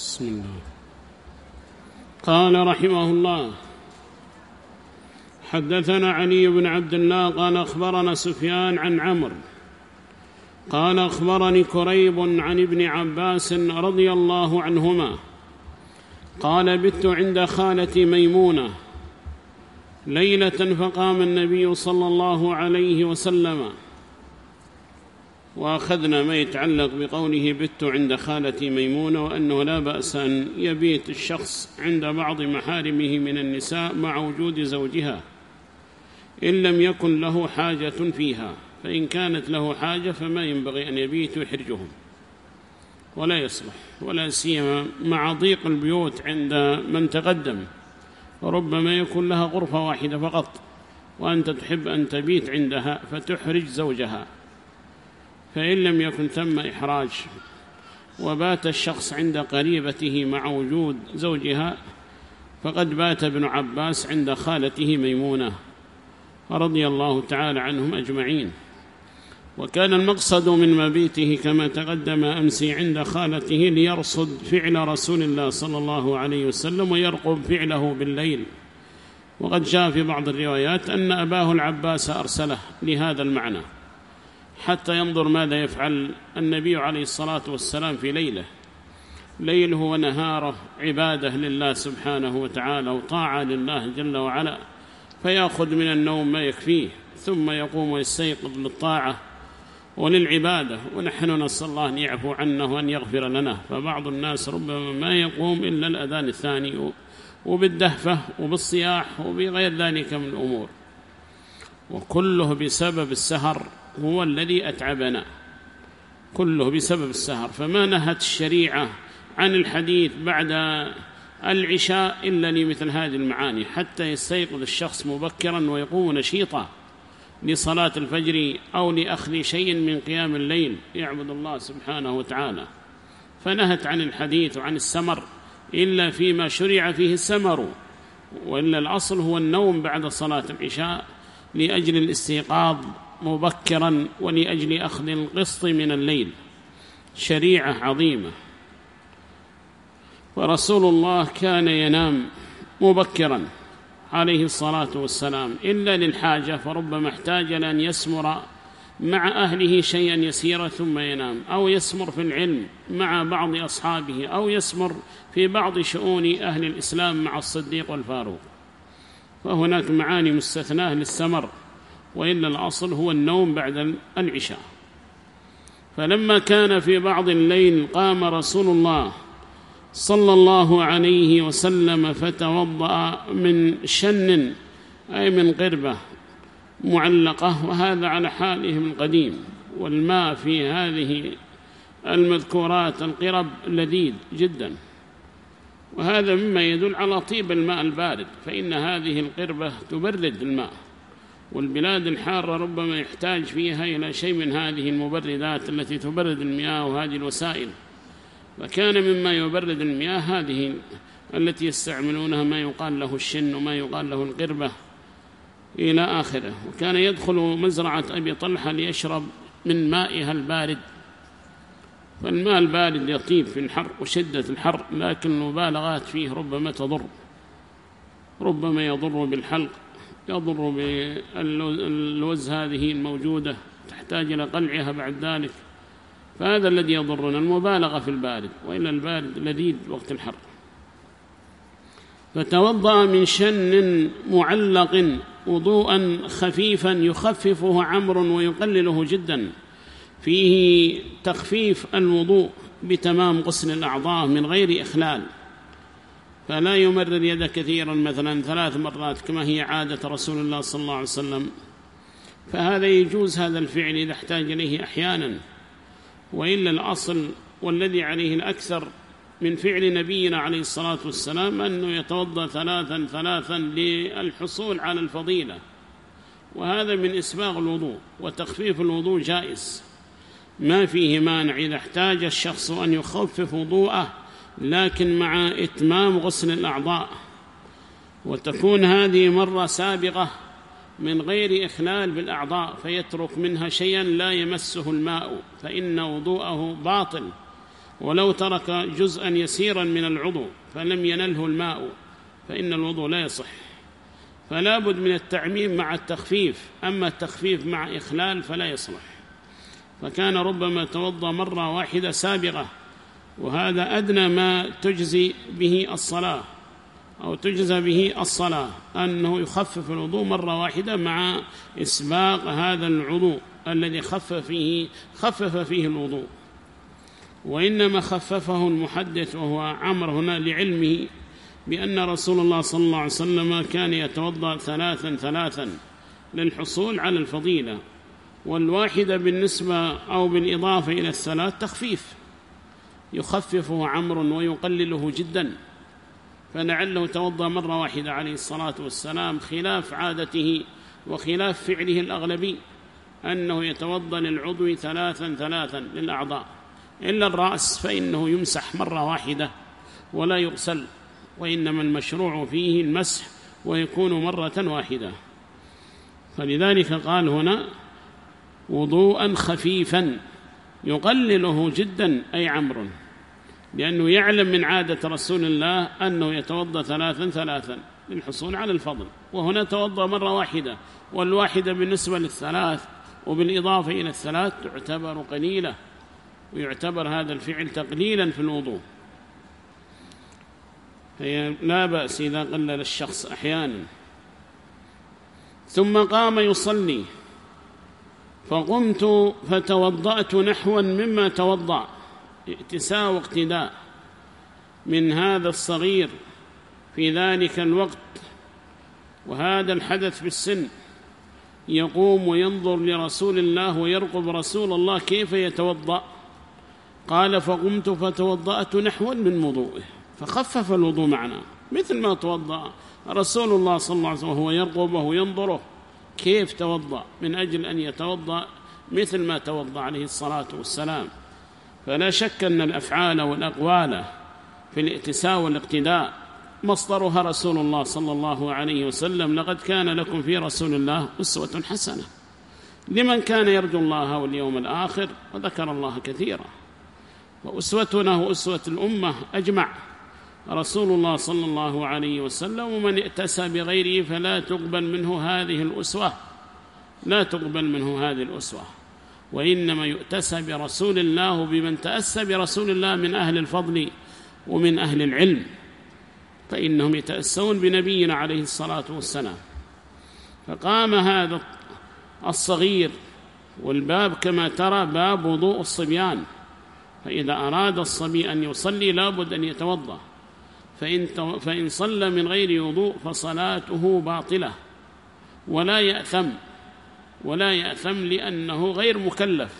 بسم الله. قال رحمه الله حدثنا علي بن عبد الله قال أخبرنا سفيان عن عمرو. قال أخبرني كريب عن ابن عباس رضي الله عنهما. قال بت عند خالتي ميمونة. ليلة فقام النبي صلى الله عليه وسلم. وأخذنا ما يتعلق بقوله بت عند خالتي ميمونة وأنه لا بأس أن يبيت الشخص عند بعض محارمه من النساء مع وجود زوجها. إن لم يكن له حاجة فيها فإن كانت له حاجة فما ينبغي أن يبيت يحرجهم ولا يصلح ولا سيما مع ضيق البيوت عند من تقدم. وربما يكون لها غرفة واحدة فقط وأنت تحب أن تبيت عندها فتحرج زوجها. فإن لم يكن ثم إحراج وبات الشخص عند قريبته مع وجود زوجها فقد بات ابن عباس عند خالته ميمونة رضي الله تعالى عنهم أجمعين. وكان المقصد من مبيته كما تقدم أمسي عند خالته ليرصد فعل رسول الله صلى الله عليه وسلم ويرقب فعله بالليل. وقد جاء في بعض الروايات أن أباه العباس أرسله لهذا المعنى. حتى ينظر ماذا يفعل النبي عليه الصلاة والسلام في ليلة. ليله ونهاره عبادة لله سبحانه وتعالى وطاعة لله جل وعلا فيأخذ من النوم ما يكفيه ثم يقوم ويستيقظ للطاعة وللعبادة. ونحن نسأل الله أن يعفو عنا وأن يغفر لنا. فبعض الناس ربما ما يقوم إلا الأذان الثاني وبالدهفة وبالصياح وبغير ذلك من الأمور. وكله بسبب السهر هو الذي أتعبنا كله بسبب السهر فما نهت الشريعة عن الحديث بعد العشاء إلا لمثل هذه المعاني حتى يستيقظ الشخص مبكرا ويقوم نشيطا لصلاة الفجر أو لأخذ شيء من قيام الليل يعبد الله سبحانه وتعالى. فنهت عن الحديث وعن السمر إلا فيما شرع فيه السمر وإلا الأصل هو النوم بعد صلاة العشاء لأجل الاستيقاظ مبكرا ولأجل أخذ القسط من الليل. شريعة عظيمة. ورسول الله كان ينام مبكرا عليه الصلاة والسلام. إلا للحاجة فربما احتاج لأن يسمر مع أهله شيئا يسيرا ثم ينام. أو يسمر في العلم مع بعض أصحابه أو يسمر في بعض شؤون أهل الإسلام مع الصديق والفاروق. فهناك معاني مستثناة للسمر. وإلا الأصل هو النوم بعد العشاء. فلما كان في بعض الليل قام رسول الله صلى الله عليه وسلم فتوضأ من شن أي من قربة معلقة وهذا على حالهم القديم. والماء في هذه المذكورات القرب لذيذ جدا. وهذا مما يدل على طيب الماء البارد فإن هذه القربة تبرد الماء. والبلاد الحارة ربما يحتاج فيها إلى شيء من هذه المبردات التي تبرد المياه وهذه الوسائل. وكان مما يبرد المياه هذه التي يستعملونها ما يقال له الشن وما يقال له القربة إلى آخره. وكان يدخل مزرعة أبي طلحة ليشرب من مائها البارد. فالماء البارد يطيب في الحر وشدة الحر لكن المبالغات فيه ربما تضر ربما يضر بالحلق. يضر باللوز هذه الموجودة تحتاج إلى قلعها بعد ذلك. فهذا الذي يضرنا المبالغة في البارد وإلا البارد لذيذ وقت الحر. فتوضأ من شن معلق وضوءا خفيفا يخففه عمر ويقلله جدا. فيه تخفيف الوضوء بتمام غسل الأعضاء من غير إخلال. فلا يمرر يده كثيرا مثلا ثلاث مرات كما هي عادة رسول الله صلى الله عليه وسلم. فهذا يجوز هذا الفعل إذا احتاج إليه أحيانا. وإلا الأصل والذي عليه الأكثر من فعل نبينا عليه الصلاة والسلام أنه يتوضأ ثلاثا ثلاثا للحصول على الفضيلة. وهذا من إسباغ الوضوء وتخفيف الوضوء جائز. ما فيه مانع إذا احتاج الشخص أن يخفف وضوءه لكن مع إتمام غسل الأعضاء وتكون هذه مرة سابقة من غير إخلال بالأعضاء فيترك منها شيئا لا يمسه الماء فإن وضوءه باطل ولو ترك جزءا يسيرا من العضو فلم ينله الماء فإن الوضوء لا يصح. فلا بد من التعميم مع التخفيف أما التخفيف مع إخلال فلا يصلح. فكان ربما توضى مرة واحدة سابغة وهذا أدنى ما تجزي به الصلاة أو تجزى به الصلاة أنه يخفف الوضوء مرة واحدة مع إسباق هذا العضو الذي خفف فيه, خفف فيه الوضوء. وإنما خففه المحدث وهو عمر هنا لعلمه بأن رسول الله صلى الله عليه وسلم كان يتوضأ ثلاثا ثلاثا للحصول على الفضيلة والواحدة بالنسبة أو بالإضافة إلى الثلاث تخفيف. يخففه عمر ويقلله جدا فلعله توضأ مرة واحدة عليه الصلاة والسلام خلاف عادته وخلاف فعله الأغلبي أنه يتوضأ للعضو ثلاثا ثلاثا للأعضاء. إلا الرأس فإنه يمسح مرة واحدة ولا يغسل وإنما المشروع فيه المسح ويكون مرة واحدة. فلذلك قال هنا وضوءا خفيفا يقلله جدا أي عمر لأنه يعلم من عادة رسول الله أنه يتوضأ ثلاثا ثلاثا للحصول على الفضل وهنا توضأ مرة واحدة والواحدة بالنسبة للثلاث وبالإضافة إلى الثلاث تعتبر قليلة ويعتبر هذا الفعل تقليلا في الوضوء. فهي لا بأس إذا قلل الشخص أحيانا. ثم قام يصلي فقمت فتوضأت نحوا مما توضأ. ائتساء واقتداء من هذا الصغير في ذلك الوقت وهذا الحدث بالسن يقوم وينظر لرسول الله ويرقب رسول الله كيف يتوضأ. قال فقمت فتوضأت نحوا من وضوئه فخفف الوضوء معنا مثل ما توضأ رسول الله صلى الله عليه وسلم وهو يرقبه وينظره كيف توضأ من أجل أن يتوضأ مثل ما توضأ عليه الصلاة والسلام. فلا شك أن الأفعال والأقوال في الائتساء والاقتداء مصدرها رسول الله صلى الله عليه وسلم. لقد كان لكم في رسول الله أسوة حسنة لمن كان يرجو الله واليوم الآخر وذكر الله كثيرا. وأسوتنا وأسوة الأمة أجمع. رسول الله صلى الله عليه وسلم ومن ائتسى بغيره فلا تقبل منه هذه الأسوة. لا تقبل منه هذه الأسوة. وإنما يؤتسى برسول الله بمن تأسى برسول الله من أهل الفضل ومن أهل العلم فإنهم يتأسون بنبينا عليه الصلاة والسلام. فقام هذا الصغير والباب كما ترى باب وضوء الصبيان فإذا أراد الصبي أن يصلي لابد أن يتوضأ فإن, فإن صلى من غير وضوء فصلاته باطلة ولا يأثم. ولا يأثم لأنه غير مكلف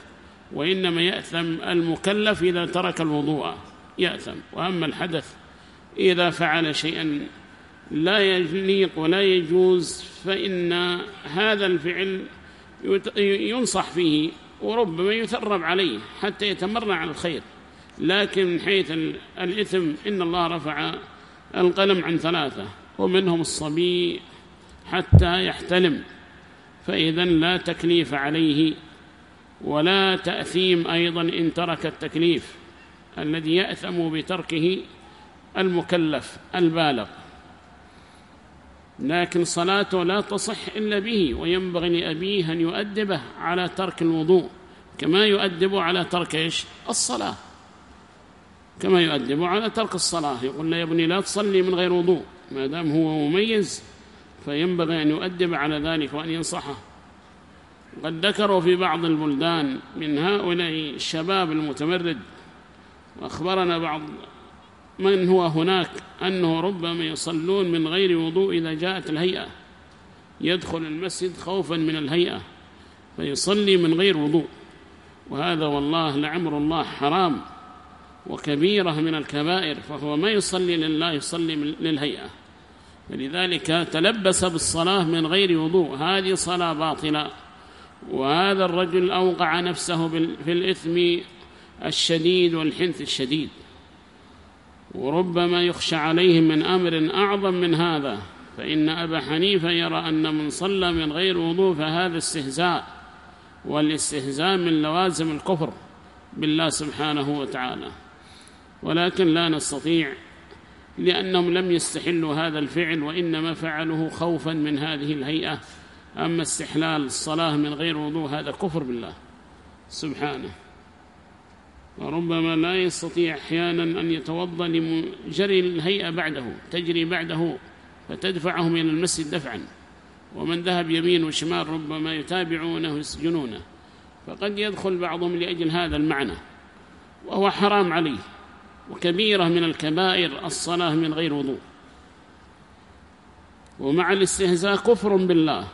وإنما يأثم المكلف إذا ترك الوضوء يأثم. وأما الحدث إذا فعل شيئا لا يليق ولا يجوز فإن هذا الفعل ينصح فيه وربما يثرب عليه حتى يتمرع على الخير. لكن من حيث الإثم إن الله رفع القلم عن ثلاثة ومنهم الصبي حتى يحتلم. فإذا لا تكليف عليه ولا تأثيم أيضا إن ترك التكليف الذي يأثم بتركه المكلف البالغ. لكن صلاته لا تصح إلا به وينبغي لأبيه أن يؤدبه على ترك الوضوء كما يؤدب على ترك إيش؟ الصلاة. كما يؤدب على ترك الصلاة يقول له يا ابني لا تصلي من غير وضوء ما دام هو مميز فينبغي أن يؤدب على ذلك وأن ينصحه. قد ذكروا في بعض البلدان من هؤلاء الشباب المتمرد وأخبرنا بعض من هو هناك أنه ربما يصلون من غير وضوء إذا جاءت الهيئة. يدخل المسجد خوفا من الهيئة فيصلي من غير وضوء. وهذا والله لعمر الله حرام وكبيرة من الكبائر فهو ما يصلي لله يصلي للهيئة. فلذلك تلبس بالصلاة من غير وضوء. هذه صلاة باطلة. وهذا الرجل أوقع نفسه في الإثم الشديد والحنث الشديد. وربما يخشى عليه من أمر أعظم من هذا. فإن أبا حنيفة يرى أن من صلى من غير وضوء فهذا استهزاء. والاستهزاء من لوازم الكفر بالله سبحانه وتعالى. ولكن لا نستطيع لأنهم لم يستحلوا هذا الفعل وإنما فعلوه خوفا من هذه الهيئة. أما استحلال الصلاة من غير وضوء هذا كفر بالله سبحانه. وربما لا يستطيع أحيانا أن يتوضأ لجري الهيئة بعده تجري بعده فتدفعهم إلى المسجد دفعا. ومن ذهب يمين وشمال ربما يتابعونه ويسجنونه. فقد يدخل بعضهم لأجل هذا المعنى وهو حرام عليه. وكبيرة من الكبائر الصلاة من غير وضوء. ومع الاستهزاء كفر بالله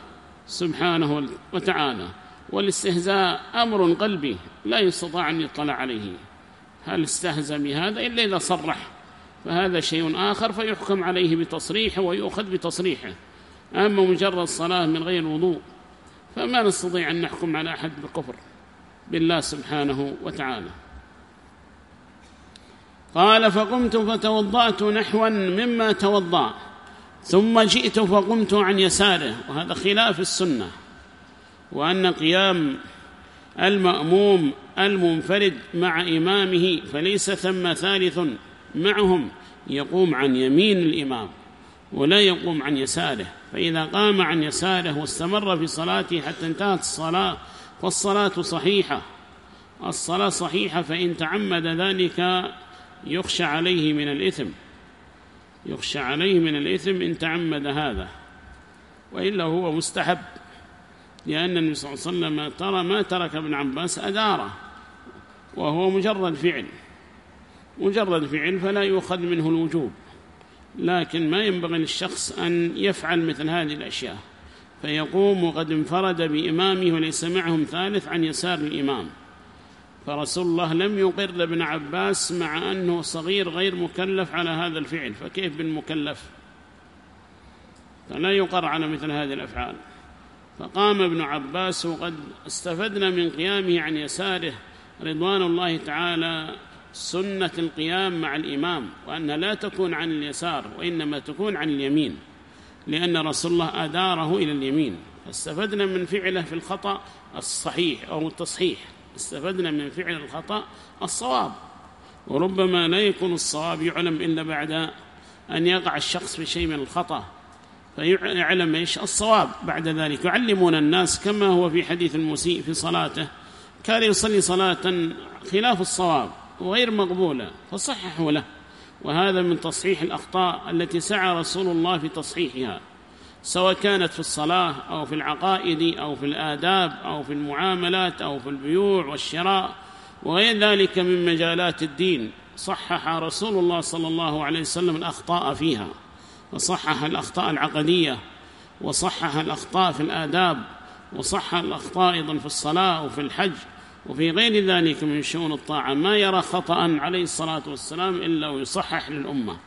سبحانه وتعالى والاستهزاء أمر قلبي لا يستطاع أن يطلع عليه. هل استهزى بهذا؟ إلا إذا صرح. فهذا شيء آخر فيحكم عليه بتصريحه ويؤخذ بتصريحه. أما مجرد صلاة من غير وضوء فما نستطيع أن نحكم على أحد بالكفر بالله سبحانه وتعالى. قال فقمت فتوضأت نحوا مما توضأ ثم جئت فقمت عن يساره. وهذا خلاف السنة وأن قيام المأموم المنفرد مع إمامه فليس ثم ثالث معهم يقوم عن يمين الإمام ولا يقوم عن يساره. فإذا قام عن يساره واستمر في صلاته حتى انتهت الصلاة فالصلاة صحيحة. الصلاة صحيحة فإن تعمد ذلك يخشى عليه من الإثم. يخشى عليه من الإثم إن تعمد هذا. وإلا هو مستحب لأن النبي صلى الله عليه وسلم ترى ما ترك ابن عباس أدارة وهو مجرد فعل. مجرد فعل فلا يؤخذ منه الوجوب. لكن ما ينبغي للشخص أن يفعل مثل هذه الأشياء. فيقوم وقد انفرد بإمامه وليس معهم ثالث عن يسار الإمام. فرسول الله لم يقر لابن عباس مع أنه صغير غير مكلف على هذا الفعل. فكيف بالمكلف فلا يقر على مثل هذه الأفعال. فقام ابن عباس وقد استفدنا من قيامه عن يساره رضوان الله تعالى سنة القيام مع الإمام وأنها لا تكون عن اليسار وإنما تكون عن اليمين لأن رسول الله أداره إلى اليمين. فاستفدنا من فعله في الخطأ الصحيح أو التصحيح. استفدنا من فعل الخطأ الصواب. وربما لا يكون الصواب يعلم إلا بعد أن يقع الشخص في شيء من الخطأ فيعلم إيش الصواب بعد ذلك. يعلمون الناس كما هو في حديث المسيء في صلاته كان يصلي صلاة خلاف الصواب وغير مقبولة فصححوا له. وهذا من تصحيح الأخطاء التي سعى رسول الله في تصحيحها. سواء كانت في الصلاة أو في العقائد أو في الآداب أو في المعاملات أو في البيوع والشراء وغير ذلك من مجالات الدين. صحح رسول الله صلى الله عليه وسلم الأخطاء فيها وصحح الأخطاء العقدية وصحح الأخطاء في الآداب وصحح الأخطاء أيضا في الصلاة وفي الحج وفي غير ذلك من شؤون الطاعة. ما يرى خطأ عليه الصلاة والسلام إلا ويصحح للأمة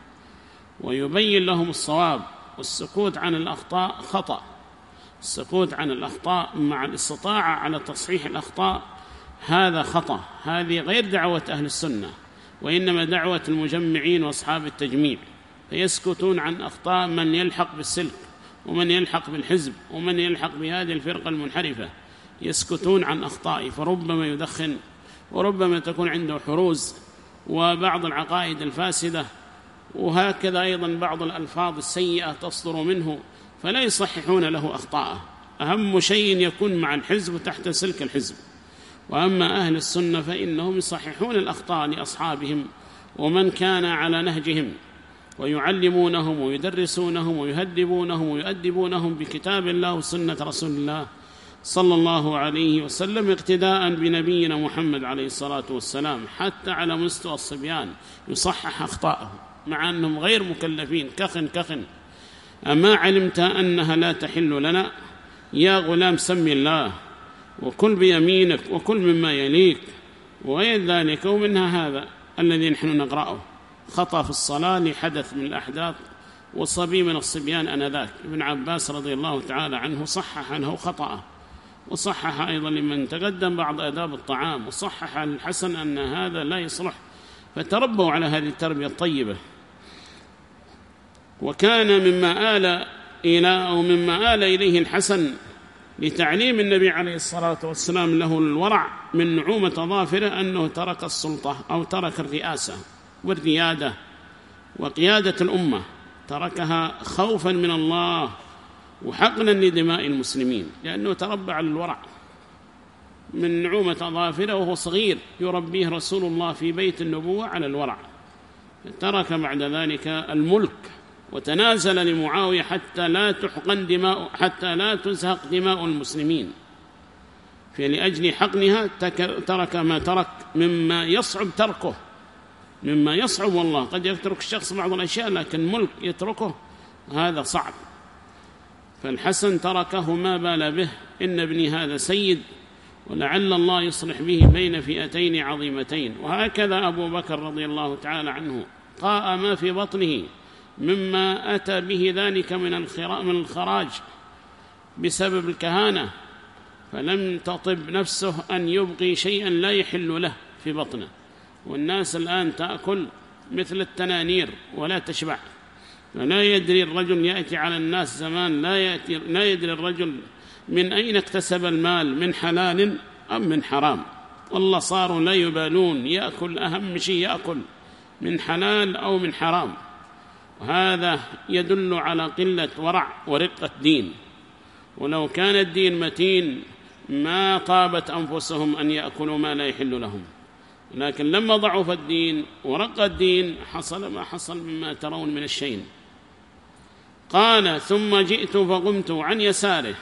ويبين لهم الصواب. والسكوت عن الأخطاء خطأ. السكوت عن الأخطاء مع الاستطاعة على تصحيح الأخطاء هذا خطأ. هذه غير دعوة أهل السنة وإنما دعوة المجمعين وأصحاب التجميع فيسكتون عن أخطاء من يلحق بالسلك ومن يلحق بالحزب ومن يلحق بهذه الفرقة المنحرفة. يسكتون عن أخطائه فربما يدخن وربما تكون عنده حروز. وبعض العقائد الفاسدة وهكذا أيضا بعض الألفاظ السيئة تصدر منه فلا يصححون له أخطاءه. أهم شيء يكون مع الحزب تحت سلك الحزب. وأما أهل السنة فإنهم يصححون الأخطاء لأصحابهم ومن كان على نهجهم ويعلمونهم ويدرسونهم ويهذبونهم ويؤدبونهم بكتاب الله وسنة رسول الله صلى الله عليه وسلم اقتداء بنبينا محمد عليه الصلاة والسلام حتى على مستوى الصبيان يصحح أخطاءه. مع أنهم غير مكلفين. كخن كخن. أما علمت أنها لا تحل لنا؟ يا غلام سم الله. وكل بيمينك وكل مما يليك. وغير ذلك ومنها هذا الذي نحن نقرأه. خطأ في الصلاة لحدث من الأحداث. وصبي من الصبيان أنذاك. ابن عباس رضي الله تعالى عنه صحح عنه خطأه. وصحح أيضا لمن تقدم بعض آداب الطعام. وصحح الحسن أن هذا لا يصلح. فتربوا على هذه التربية الطيبة. وكان مما آل إلى أو مما آل إليه الحسن لتعليم النبي عليه الصلاة والسلام له الورع من نعومة ظافرة أنه ترك السلطة أو ترك الرئاسة والريادة وقيادة الأمة تركها خوفا من الله وحقنا لدماء المسلمين لأنه تربى على الورع من نعومة أظافره وهو صغير يربيه رسول الله في بيت النبوة على الورع. ترك بعد ذلك الملك وتنازل لمعاوية حتى لا تحقن دماء حتى لا تزهق دماء المسلمين. فلأجل حقنها ترك ما ترك مما يصعب تركه. مما يصعب والله. قد يترك الشخص بعض الأشياء لكن ملك يتركه هذا صعب. فالحسن تركه ما بال به. إن ابني هذا سيد ولعل الله يصلح به بين فئتين عظيمتين. وهكذا أبو بكر رضي الله تعالى عنه قاء ما في بطنه. مما أتى به ذلك من الخراج بسبب الكهانة فلم تطب نفسه أن يبقي شيئا لا يحل له في بطنه. والناس الآن تأكل مثل التنانير ولا تشبع. فلا يدري الرجل يأتي على الناس زمان لا, يأتي لا يدري الرجل من أين اكتسب المال من حلال أم من حرام. والله صاروا لا يبالون يأكل أهم شيء يأكل من حلال أو من حرام. وهذا يدل على قلة ورع ورقة دين. ولو كان الدين متين ما طابت أنفسهم أن يأكلوا ما لا يحل لهم. لكن لما ضعف الدين ورق الدين حصل ما حصل مما ترون من الشيء قال ثم جئت فقمت عن يساره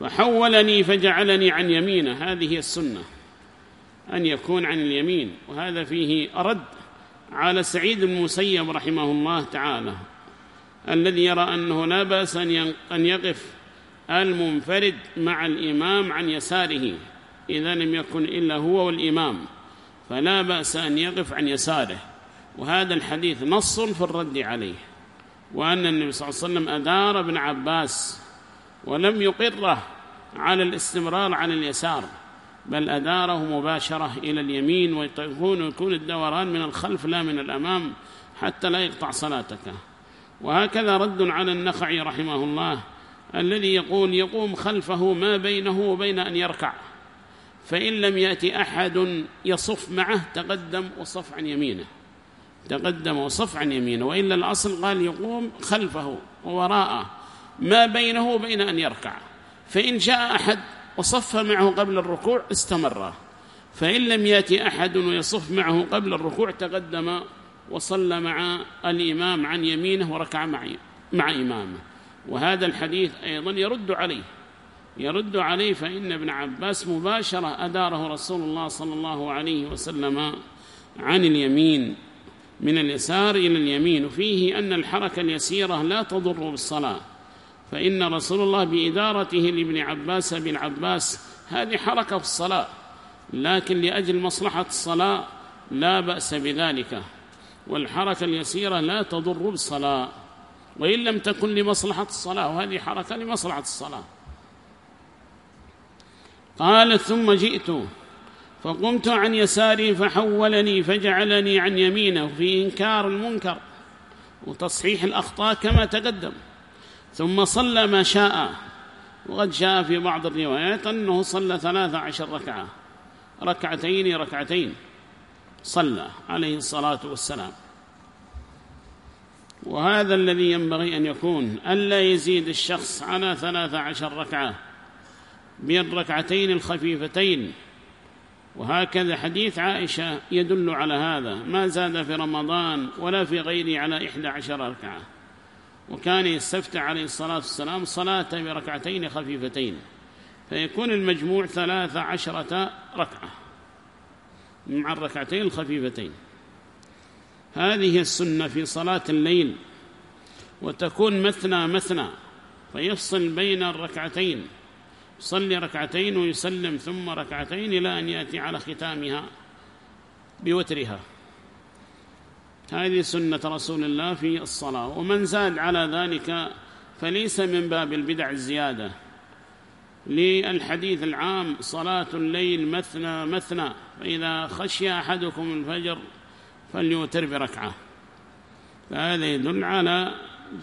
فحولني فجعلني عن يمينه. هذه السنة أن يكون عن اليمين. وهذا فيه أرد على سعيد المسيب رحمه الله تعالى الذي يرى أنه لا بأس أن يقف المنفرد مع الإمام عن يساره إذا لم يكن إلا هو والإمام فلا بأس أن يقف عن يساره. وهذا الحديث نص في الرد عليه وأن النبي صلى الله عليه وسلم أدار ابن عباس ولم يقره على الاستمرار على اليسار. بل أداره مباشرة إلى اليمين ويكون يكون الدوران من الخلف لا من الأمام حتى لا يقطع صلاتك. وهكذا رد على النخعي رحمه الله الذي يقول يقوم خلفه ما بينه وبين أن يركع فإن لم يأتي أحد يصف معه تقدم وصف عن يمينه. تقدم وصف عن يمينه وإلا الأصل قال يقوم خلفه ووراءه ما بينه وبين أن يركع. فإن جاء أحد وصف معه قبل الركوع استمر. فإن لم يأتي أحد ويصف معه قبل الركوع تقدم وصلى مع الإمام عن يمينه وركع مع, مع إمامه. وهذا الحديث أيضا يرد عليه. يرد عليه فإن ابن عباس مباشرة أداره رسول الله صلى الله عليه وسلم عن اليمين من اليسار إلى اليمين. وفيه أن الحركة اليسيرة لا تضر بالصلاة. فإن رسول الله بإدارته لابن عباس بن عباس هذه حركة في الصلاة لكن لأجل مصلحة الصلاة لا بأس بذلك والحركة اليسيرة لا تضر بالصلاة وإن لم تكن لمصلحة الصلاة وهذه حركة لمصلحة الصلاة. قال ثم جئت فقمت عن يساري فحولني فجعلني عن يمينه في إنكار المنكر وتصحيح الأخطاء كما تقدم. ثم صلى ما شاء. وقد جاء في بعض الروايات أنه صلى ثلاث عشر ركعة. ركعتين ركعتين. صلى عليه الصلاة والسلام. وهذا الذي ينبغي أن يكون. ألا يزيد الشخص على ثلاث عشر ركعة بالركعتين الخفيفتين. وهكذا حديث عائشة يدل على هذا. ما زاد في رمضان ولا في غيره على إحدى عشر ركعة. وكان يستفتح عليه الصلاة والسلام صلاة بركعتين خفيفتين فيكون المجموع ثلاث عشرة ركعة مع الركعتين الخفيفتين. هذه السنة في صلاة الليل وتكون مثنى مثنى فيفصل بين الركعتين يصلي ركعتين ويسلم ثم ركعتين إلى أن يأتي على ختامها بوترها. هذه سنة رسول الله في الصلاة ومن زاد على ذلك فليس من باب البدع الزيادة للحديث العام صلاة الليل مثنى مثنى فإذا خشي أحدكم الفجر فليوتر بركعة. فهذا يدل على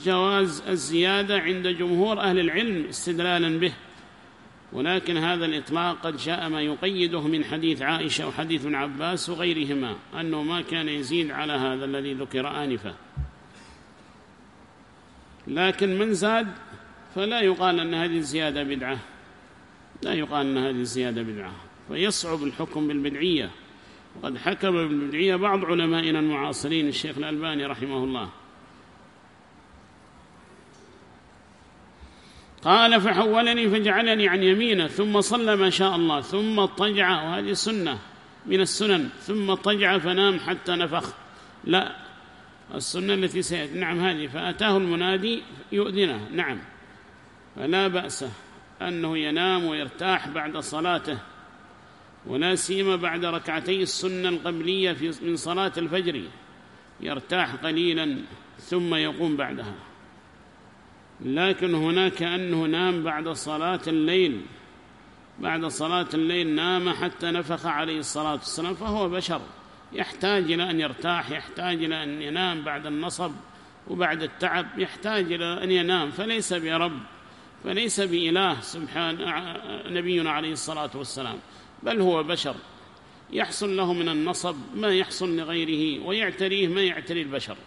جواز الزيادة عند جمهور أهل العلم استدلالا به. ولكن هذا الإطلاق قد جاء ما يقيده من حديث عائشة وحديث ابن عباس وغيرهما أنه ما كان يزيد على هذا الذي ذكر آنفا. لكن من زاد فلا يقال أن هذه الزيادة بدعة. لا يقال أن هذه الزيادة بدعة. فيصعب الحكم بالبدعية. وقد حكم بالبدعية بعض علمائنا المعاصرين الشيخ الألباني رحمه الله. قال فحولني فجعلني عن يمينه ثم صلى ما شاء الله ثم اضطجع وهذه سنة من السنن ثم اضطجع فنام حتى نفخ. لا السنة التي سيأتي نعم هذه فأتاه المنادي يؤذنه نعم. فلا بأس أنه ينام ويرتاح بعد صلاته ولا سيما بعد ركعتي السنة القبلية من صلاة الفجر يرتاح قليلا ثم يقوم بعدها. لكن هناك أنه نام بعد صلاة الليل. بعد صلاة الليل نام حتى نفخ عليه الصلاة والسلام فهو بشر. يحتاج إلى أن يرتاح يحتاج إلى أن ينام بعد النصب وبعد التعب يحتاج إلى أن ينام. فليس برب فليس بإله سبحان نبينا عليه الصلاة والسلام بل هو بشر. يحصل له من النصب ما يحصل لغيره ويعتريه ما يعتري البشر.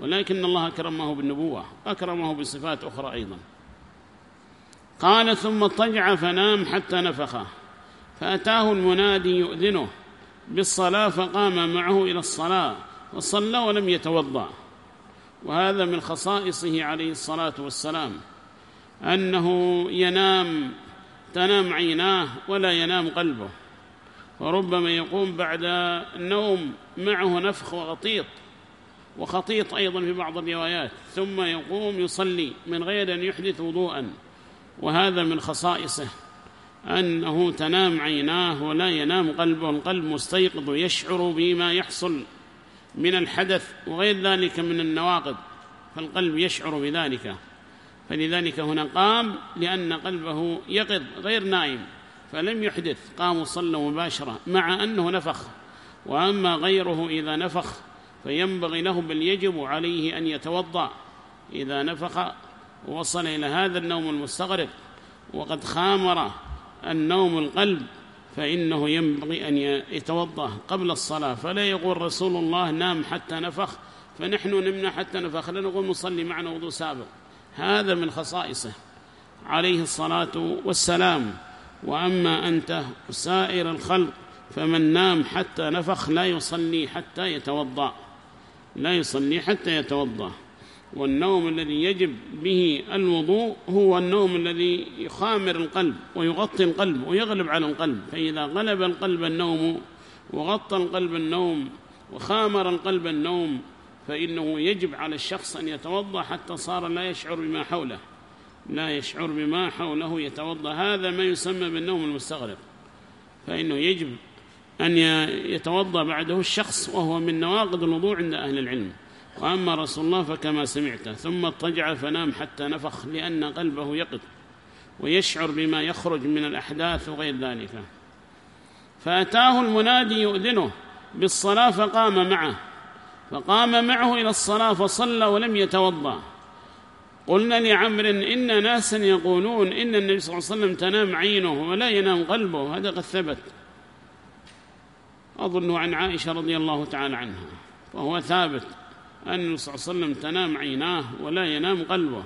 ولكن الله أكرمه بالنبوة أكرمه بصفات أخرى أيضا. قال ثم اضطجع فنام حتى نفخه فأتاه المنادي يؤذنه. بالصلاة فقام معه إلى الصلاة وصلى ولم يتوضأ. وهذا من خصائصه عليه الصلاة والسلام. أنه ينام تنام عيناه ولا ينام قلبه. وربما يقوم بعد النوم معه نفخ وغطيط. وخطيط أيضا في بعض الروايات ثم يقوم يصلي من غير أن يحدث وضوءا. وهذا من خصائصه أنه تنام عيناه ولا ينام قلبه القلب مستيقظ ويشعر بما يحصل من الحدث وغير ذلك من النواقض فالقلب يشعر بذلك. فلذلك هنا قام لأن قلبه يقظ غير نائم فلم يحدث قام وصلى مباشرة مع أنه نفخ. وأما غيره إذا نفخ فينبغي له بل يجب عليه أن يتوضأ. إذا نفخ ووصل إلى هذا النوم المستغرق وقد خامر النوم القلب فإنه ينبغي أن يتوضأ قبل الصلاة. فلا يقول رسول الله نام حتى نفخ فنحن نمنا حتى نفخ لا نقول نصلي معنا وضوء سابق. هذا من خصائصه. عليه الصلاة والسلام. وأما أنت سائر الخلق فمن نام حتى نفخ لا يصلي حتى يتوضأ. لا يصلي حتى يتوضأ. والنوم الذي يجب به الوضوء هو النوم الذي يخامر القلب ويغطي القلب ويغلب على القلب. فإذا غلب القلب النوم وغطى القلب النوم وخامر القلب النوم فإنه يجب على الشخص أن يتوضأ حتى صار لا يشعر بما حوله. لا يشعر بما حوله يتوضأ. هذا ما يسمى بالنوم المستغرق. فإنه يجب أن يتوضأ بعده الشخص وهو من نواقض الوضوء عند أهل العلم. وأما رسول الله فكما سمعت ثم اضطجع فنام حتى نفخ لأن قلبه يقظ ويشعر بما يخرج من الأحداث وغير ذلك. فأتاه المنادي يؤذنه بالصلاة فقام معه. فقام معه إلى الصلاة فصلى ولم يتوضأ. قلنا لعمر إن ناسا يقولون إن النبي صلى الله عليه وسلم تنام عينه ولا ينام قلبه هذا قد ثبت. أظن عن عائشة رضي الله تعالى عنها وهو ثابت أن صلى الله عليه وسلم تنام عيناه ولا ينام قلبه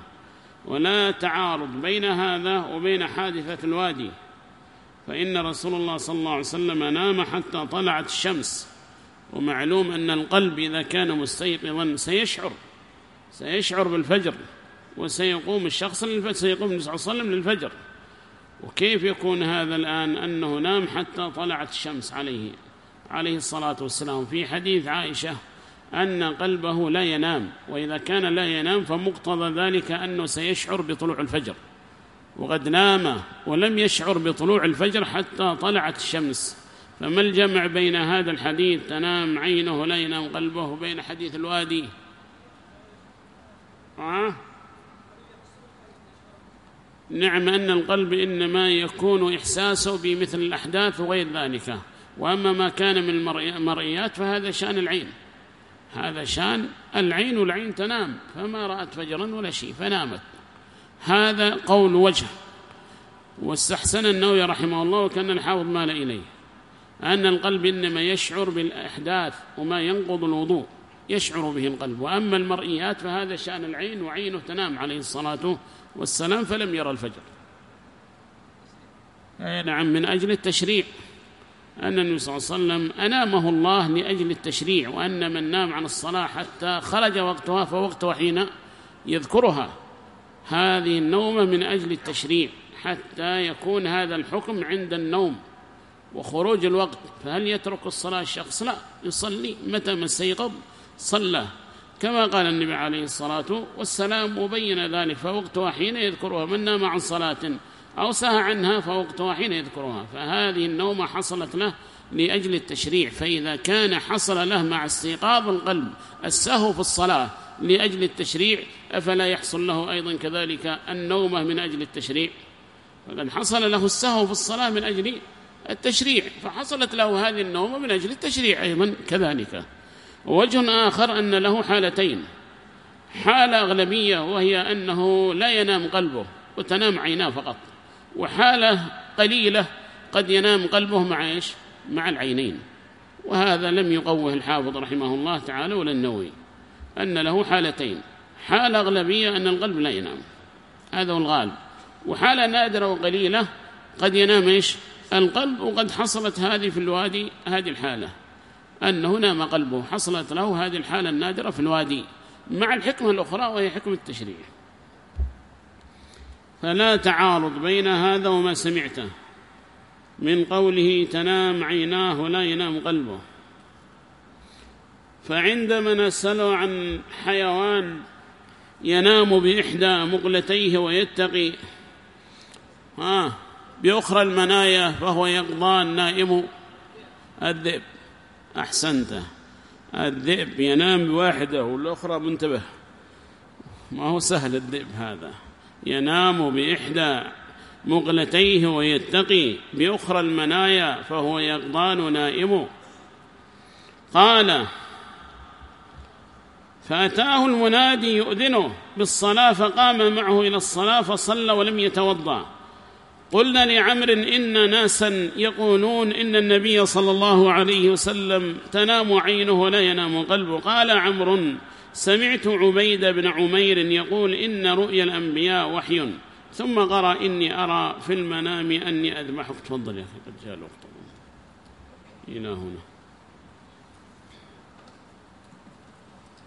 ولا تعارض بين هذا وبين حادثة الوادي. فإن رسول الله صلى الله عليه وسلم نام حتى طلعت الشمس ومعلوم أن القلب إذا كان مستيقظا سيشعر سيشعر بالفجر وسيقوم الشخص للفجر سيقوم النبي صلى الله عليه وسلم للفجر. وكيف يكون هذا الآن؟ أنه نام حتى طلعت الشمس عليه. عليه الصلاة والسلام. في حديث عائشة أن قلبه لا ينام وإذا كان لا ينام فمقتضى ذلك أنه سيشعر بطلوع الفجر. وقد نام ولم يشعر بطلوع الفجر حتى طلعت الشمس. فما الجمع بين هذا الحديث؟ تنام عينه لا ينام قلبه وبين حديث الوادي. آه؟ نعم أن القلب إنما يكون إحساسه بمثل الأحداث وغير ذلك. وأما ما كان من المرئيات فهذا شأن العين. هذا شأن العين والعين تنام فما رأت فجرا ولا شيء فنامت. هذا قول وجه. واستحسن النووي رحمه الله وكان الحافظ مال إليه. أن القلب إنما يشعر بالأحداث وما ينقض الوضوء. يشعر به القلب. وأما المرئيات فهذا شأن العين وعينه تنام عليه الصلاة والسلام فلم يرى الفجر. نعم من أجل التشريع. أن النبي صلى الله عليه وسلم أنامه الله لأجل التشريع وأن من نام عن الصلاة حتى خرج وقتها فوقتها حين يذكرها. هذه النومة من أجل التشريع حتى يكون هذا الحكم عند النوم وخروج الوقت. فهل يترك الصلاة الشخص؟ لا يصلي متى ما استيقظ صلى. كما قال النبي عليه الصلاة والسلام وبين ذلك فوقتها حين يذكرها من نام عن صلاة أو سهى عنها فوقتها حين يذكرها فهذه النومة حصلت له لأجل التشريع فإذا كان حصل له مع استيقاظ القلب السهو في الصلاة لأجل التشريع أفلا يحصل له أيضا كذلك النومة من أجل التشريع؟ فقد حصل له السهو في الصلاة من أجل التشريع فحصلت له هذه النومة من أجل التشريع أيضا كذلك. وجه آخر أن له حالتين حالة أغلبية وهي أنه لا ينام قلبه وتنام عيناه فقط. وحالة قليلة قد ينام قلبه مع إيش؟ مع العينين. وهذا لم يقوه الحافظ رحمه الله تعالى ولا النووي. أن له حالتين. حالة أغلبية أن القلب لا ينام. هذا هو الغالب. وحالة نادرة وقليلة قد ينام إيش؟ القلب. وقد حصلت هذه في الوادي هذه الحالة. أنه نام قلبه حصلت له هذه الحالة النادرة في الوادي مع الحكمة الأخرى وهي حكمة التشريع. فلا تعارض بين هذا وما سمعته. من قوله تنام عيناه لا ينام قلبه. فعندما نسأله عن حيوان ينام بإحدى مقلتيه ويتقي ها بأخرى المنايا فهو يقضان نائم الذئب. أحسنت. الذئب ينام بواحدة والأخرى منتبه. ما هو سهل الذئب هذا. ينام بإحدى مغلتيه ويتقي بأخرى المنايا فهو يقضان نائم. قال فأتاه المنادي يؤذنه بالصلاة فقام معه إلى الصلاة فصلى ولم يتوضأ. قلنا لعمر إن ناسا يقولون إن النبي صلى الله عليه وسلم تنام عينه ولا ينام قلبه. قال عمر سمعت عبيد بن عمير يقول إن رؤيا الأنبياء وحي ثم قرأ إني أرى في المنام أني أذبحك. تفضل يا أخي قد جاء الوقت. إلى هنا.